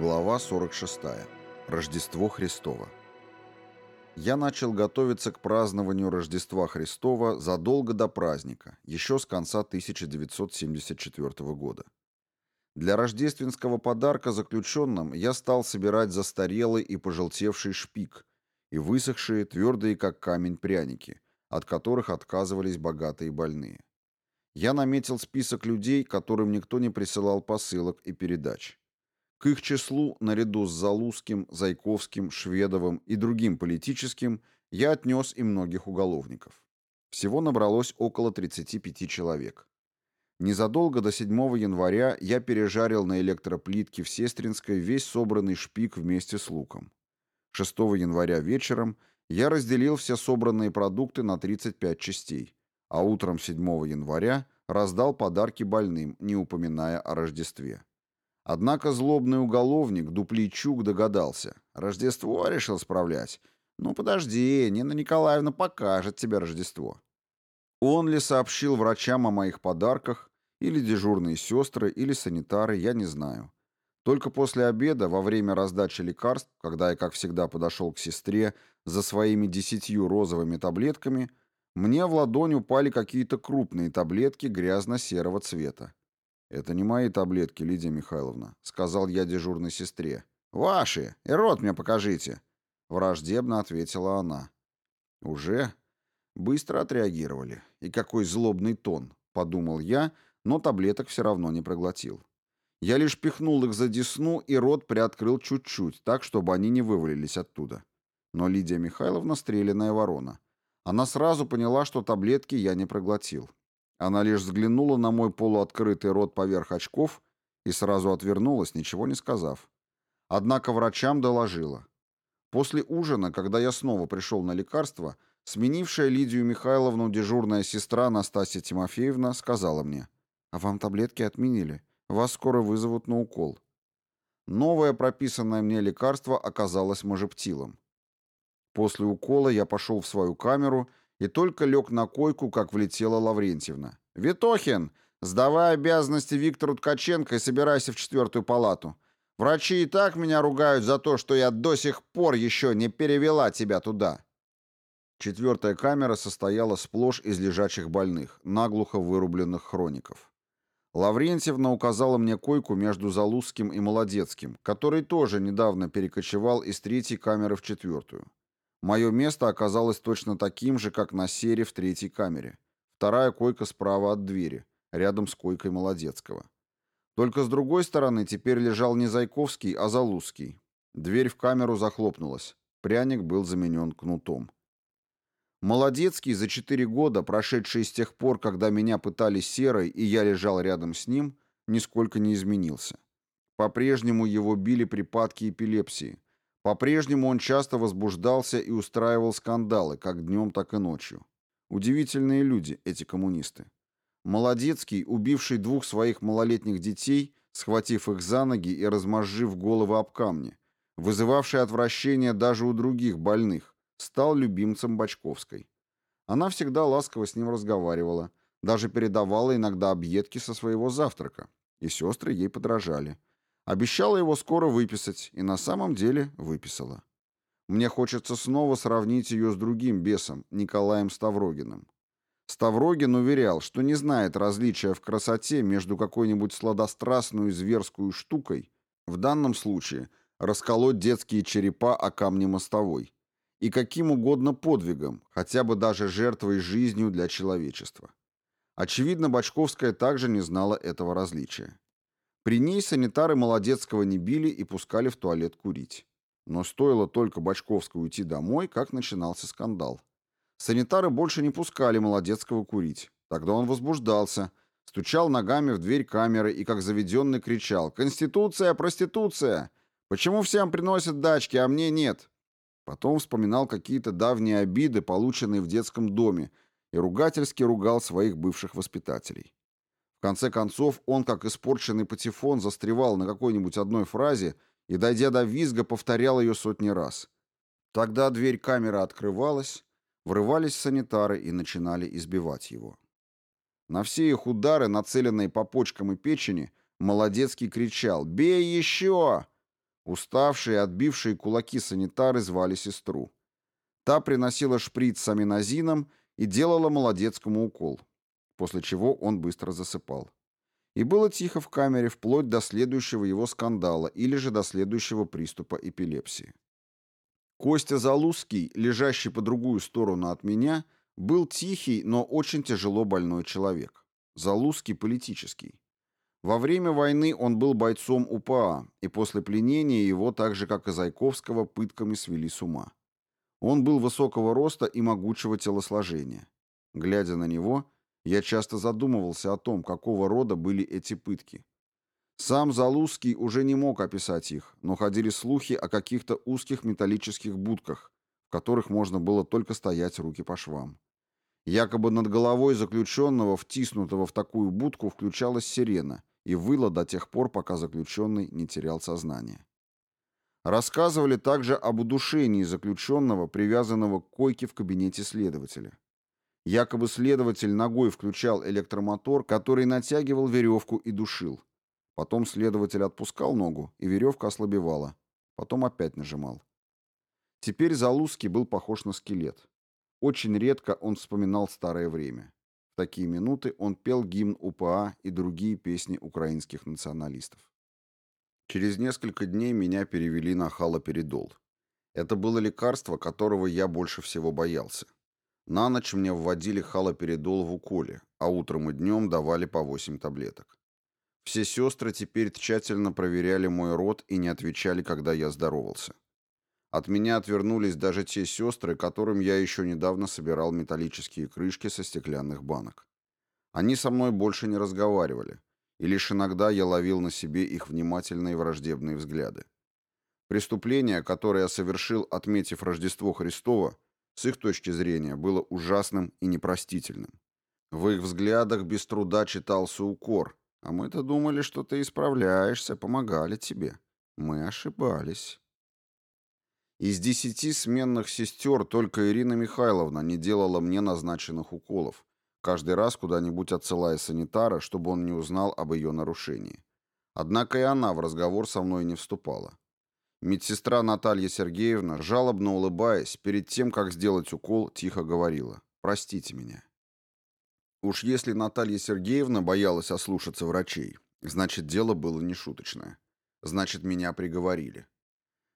Глава 46. Рождество Христово. Я начал готовиться к празднованию Рождества Христова задолго до праздника, еще с конца 1974 года. Для рождественского подарка заключенным я стал собирать застарелый и пожелтевший шпик и высохшие, твердые как камень пряники, от которых отказывались богатые больные. Я наметил список людей, которым никто не присылал посылок и передач. К их числу, наряду с Залузским, Зайковским, Шведовым и другим политическим, я отнес и многих уголовников. Всего набралось около 35 человек. Незадолго до 7 января я пережарил на электроплитке в Сестринской весь собранный шпик вместе с луком. 6 января вечером я разделил все собранные продукты на 35 частей, а утром 7 января раздал подарки больным, не упоминая о Рождестве. Однако злобный уголовник Дуплейчук догадался. Рождество решил справлять. Ну подожди, Нина Николаевна покажет тебе Рождество. Он ли сообщил врачам о моих подарках, или дежурные сестры, или санитары, я не знаю. Только после обеда, во время раздачи лекарств, когда я, как всегда, подошел к сестре за своими десятью розовыми таблетками, мне в ладонь упали какие-то крупные таблетки грязно-серого цвета. «Это не мои таблетки, Лидия Михайловна», — сказал я дежурной сестре. «Ваши! И рот мне покажите!» Враждебно ответила она. «Уже?» Быстро отреагировали. И какой злобный тон, подумал я, но таблеток все равно не проглотил. Я лишь пихнул их за десну, и рот приоткрыл чуть-чуть, так, чтобы они не вывалились оттуда. Но Лидия Михайловна стреляная ворона. Она сразу поняла, что таблетки я не проглотил. Она лишь взглянула на мой полуоткрытый рот поверх очков и сразу отвернулась, ничего не сказав. Однако врачам доложила. После ужина, когда я снова пришел на лекарство, сменившая Лидию Михайловну дежурная сестра Настасья Тимофеевна сказала мне, «А вам таблетки отменили. Вас скоро вызовут на укол». Новое прописанное мне лекарство оказалось можептилом. После укола я пошел в свою камеру и только лег на койку, как влетела Лаврентьевна. «Витохин, сдавай обязанности Виктору Ткаченко и собирайся в четвертую палату. Врачи и так меня ругают за то, что я до сих пор еще не перевела тебя туда». Четвертая камера состояла сплошь из лежачих больных, наглухо вырубленных хроников. Лаврентьевна указала мне койку между Залузским и Молодецким, который тоже недавно перекочевал из третьей камеры в четвертую. Мое место оказалось точно таким же, как на сере в третьей камере. Вторая койка справа от двери, рядом с койкой Молодецкого. Только с другой стороны теперь лежал не Зайковский, а Залузский. Дверь в камеру захлопнулась. Пряник был заменен кнутом. Молодецкий за четыре года, прошедшие с тех пор, когда меня пытали серой, и я лежал рядом с ним, нисколько не изменился. По-прежнему его били припадки эпилепсии, по-прежнему он часто возбуждался и устраивал скандалы, как днем, так и ночью. Удивительные люди, эти коммунисты. Молодецкий, убивший двух своих малолетних детей, схватив их за ноги и размозжив головы об камни, вызывавший отвращение даже у других больных, стал любимцем Бочковской. Она всегда ласково с ним разговаривала, даже передавала иногда объедки со своего завтрака, и сестры ей подражали. Обещала его скоро выписать, и на самом деле выписала. Мне хочется снова сравнить ее с другим бесом, Николаем Ставрогиным. Ставрогин уверял, что не знает различия в красоте между какой-нибудь сладострастную зверскую штукой, в данном случае расколоть детские черепа о камне мостовой, и каким угодно подвигом, хотя бы даже жертвой жизнью для человечества. Очевидно, Бочковская также не знала этого различия. При ней санитары Молодецкого не били и пускали в туалет курить. Но стоило только Бочковской уйти домой, как начинался скандал. Санитары больше не пускали Молодецкого курить. Тогда он возбуждался, стучал ногами в дверь камеры и, как заведенный, кричал «Конституция, проституция! Почему всем приносят дачки, а мне нет?» Потом вспоминал какие-то давние обиды, полученные в детском доме, и ругательски ругал своих бывших воспитателей. В конце концов, он, как испорченный патефон, застревал на какой-нибудь одной фразе и, дойдя до визга, повторял ее сотни раз. Тогда дверь камеры открывалась, врывались санитары и начинали избивать его. На все их удары, нацеленные по почкам и печени, Молодецкий кричал «Бей еще!». Уставшие, отбившие кулаки санитары звали сестру. Та приносила шприц с аминозином и делала молодецкому укол, после чего он быстро засыпал. И было тихо в камере вплоть до следующего его скандала или же до следующего приступа эпилепсии. Костя Залузский, лежащий по другую сторону от меня, был тихий, но очень тяжело больной человек. Залузский политический. Во время войны он был бойцом УПА, и после пленения его, так же как и Зайковского, пытками свели с ума. Он был высокого роста и могучего телосложения. Глядя на него, я часто задумывался о том, какого рода были эти пытки. Сам Залузский уже не мог описать их, но ходили слухи о каких-то узких металлических будках, в которых можно было только стоять руки по швам. Якобы над головой заключенного, втиснутого в такую будку, включалась сирена и выла до тех пор, пока заключенный не терял сознание. Рассказывали также об удушении заключенного, привязанного к койке в кабинете следователя. Якобы следователь ногой включал электромотор, который натягивал веревку и душил. Потом следователь отпускал ногу, и веревка ослабевала. Потом опять нажимал. Теперь Залузский был похож на скелет. Очень редко он вспоминал старое время. В такие минуты он пел гимн УПА и другие песни украинских националистов. Через несколько дней меня перевели на халоперидол. Это было лекарство, которого я больше всего боялся. На ночь мне вводили халоперидол в уколе, а утром и днем давали по 8 таблеток. Все сестры теперь тщательно проверяли мой рот и не отвечали, когда я здоровался. От меня отвернулись даже те сестры, которым я еще недавно собирал металлические крышки со стеклянных банок. Они со мной больше не разговаривали, и лишь иногда я ловил на себе их внимательные враждебные взгляды. Преступление, которое я совершил, отметив Рождество Христово, с их точки зрения, было ужасным и непростительным. В их взглядах без труда читался укор, а мы-то думали, что ты исправляешься, помогали тебе. Мы ошибались. Из десяти сменных сестер только Ирина Михайловна не делала мне назначенных уколов, каждый раз куда-нибудь отсылая санитара, чтобы он не узнал об ее нарушении. Однако и она в разговор со мной не вступала. Медсестра Наталья Сергеевна, жалобно улыбаясь, перед тем, как сделать укол, тихо говорила «Простите меня». Уж если Наталья Сергеевна боялась ослушаться врачей, значит, дело было нешуточное. Значит, меня приговорили.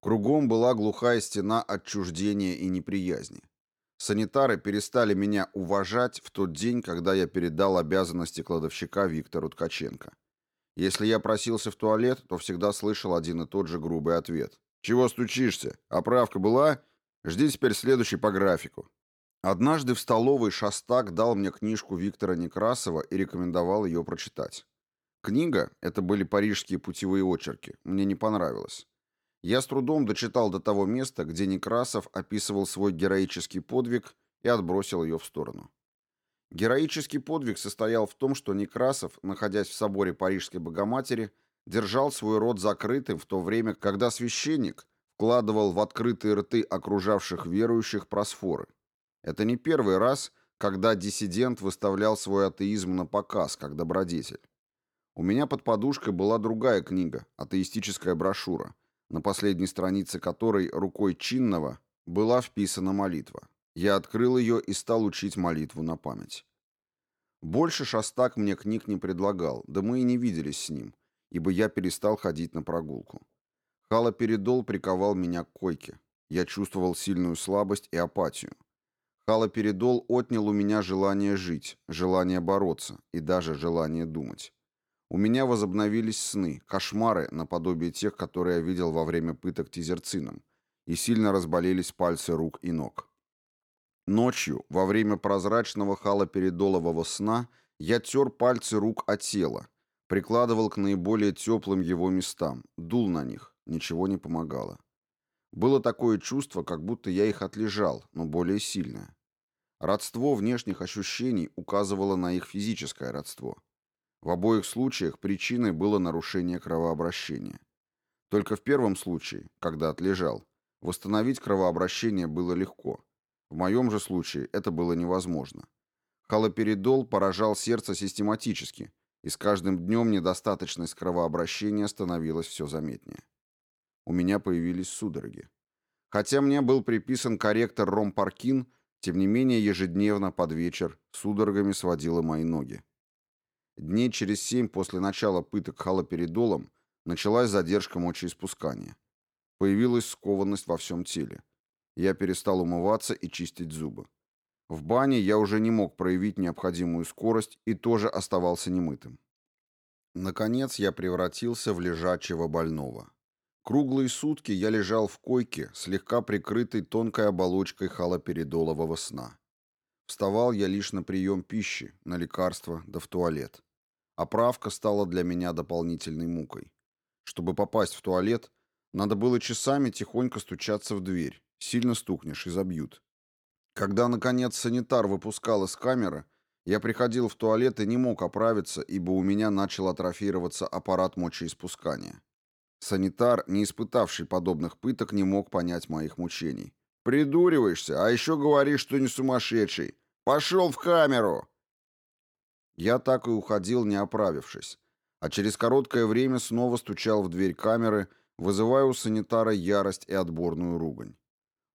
Кругом была глухая стена отчуждения и неприязни. Санитары перестали меня уважать в тот день, когда я передал обязанности кладовщика Виктору Ткаченко. Если я просился в туалет, то всегда слышал один и тот же грубый ответ. «Чего стучишься? Оправка была? Жди теперь следующий по графику». Однажды в столовой Шастак дал мне книжку Виктора Некрасова и рекомендовал ее прочитать. Книга, это были парижские путевые очерки, мне не понравилась. Я с трудом дочитал до того места, где Некрасов описывал свой героический подвиг и отбросил ее в сторону. Героический подвиг состоял в том, что Некрасов, находясь в соборе Парижской Богоматери, держал свой рот закрытым в то время, когда священник вкладывал в открытые рты окружавших верующих просфоры. Это не первый раз, когда диссидент выставлял свой атеизм на показ, как добродетель. У меня под подушкой была другая книга, атеистическая брошюра, на последней странице которой рукой чинного была вписана молитва. Я открыл ее и стал учить молитву на память. Больше Шостак мне книг не предлагал, да мы и не виделись с ним, ибо я перестал ходить на прогулку. Халоперидол приковал меня к койке. Я чувствовал сильную слабость и апатию. Халоперидол отнял у меня желание жить, желание бороться и даже желание думать. У меня возобновились сны, кошмары, наподобие тех, которые я видел во время пыток тизерцином, и сильно разболелись пальцы рук и ног. Ночью, во время прозрачного халоперидолового сна, я тер пальцы рук от тела, прикладывал к наиболее теплым его местам, дул на них, ничего не помогало. Было такое чувство, как будто я их отлежал, но более сильное. Родство внешних ощущений указывало на их физическое родство. В обоих случаях причиной было нарушение кровообращения. Только в первом случае, когда отлежал, восстановить кровообращение было легко. В моем же случае это было невозможно. Халоперидол поражал сердце систематически, и с каждым днем недостаточность кровообращения становилась все заметнее. у меня появились судороги. Хотя мне был приписан корректор ромпаркин, тем не менее ежедневно под вечер судорогами сводило мои ноги. Дней через семь после начала пыток халоперидолом началась задержка мочеиспускания. Появилась скованность во всем теле. Я перестал умываться и чистить зубы. В бане я уже не мог проявить необходимую скорость и тоже оставался немытым. Наконец я превратился в лежачего больного. Круглые сутки я лежал в койке, слегка прикрытой тонкой оболочкой халоперидолового сна. Вставал я лишь на прием пищи, на лекарства да в туалет. Оправка стала для меня дополнительной мукой. Чтобы попасть в туалет, надо было часами тихонько стучаться в дверь. Сильно стукнешь и забьют. Когда, наконец, санитар выпускал из камеры, я приходил в туалет и не мог оправиться, ибо у меня начал атрофироваться аппарат мочеиспускания. Санитар, не испытавший подобных пыток, не мог понять моих мучений. «Придуриваешься, а еще говоришь, что не сумасшедший. Пошел в камеру!» Я так и уходил, не оправившись, а через короткое время снова стучал в дверь камеры, вызывая у санитара ярость и отборную ругань.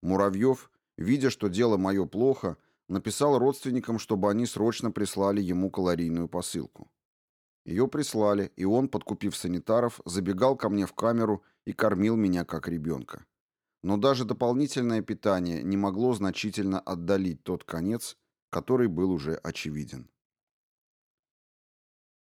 Муравьев, видя, что дело мое плохо, написал родственникам, чтобы они срочно прислали ему калорийную посылку. Ее прислали, и он, подкупив санитаров, забегал ко мне в камеру и кормил меня как ребенка. Но даже дополнительное питание не могло значительно отдалить тот конец, который был уже очевиден.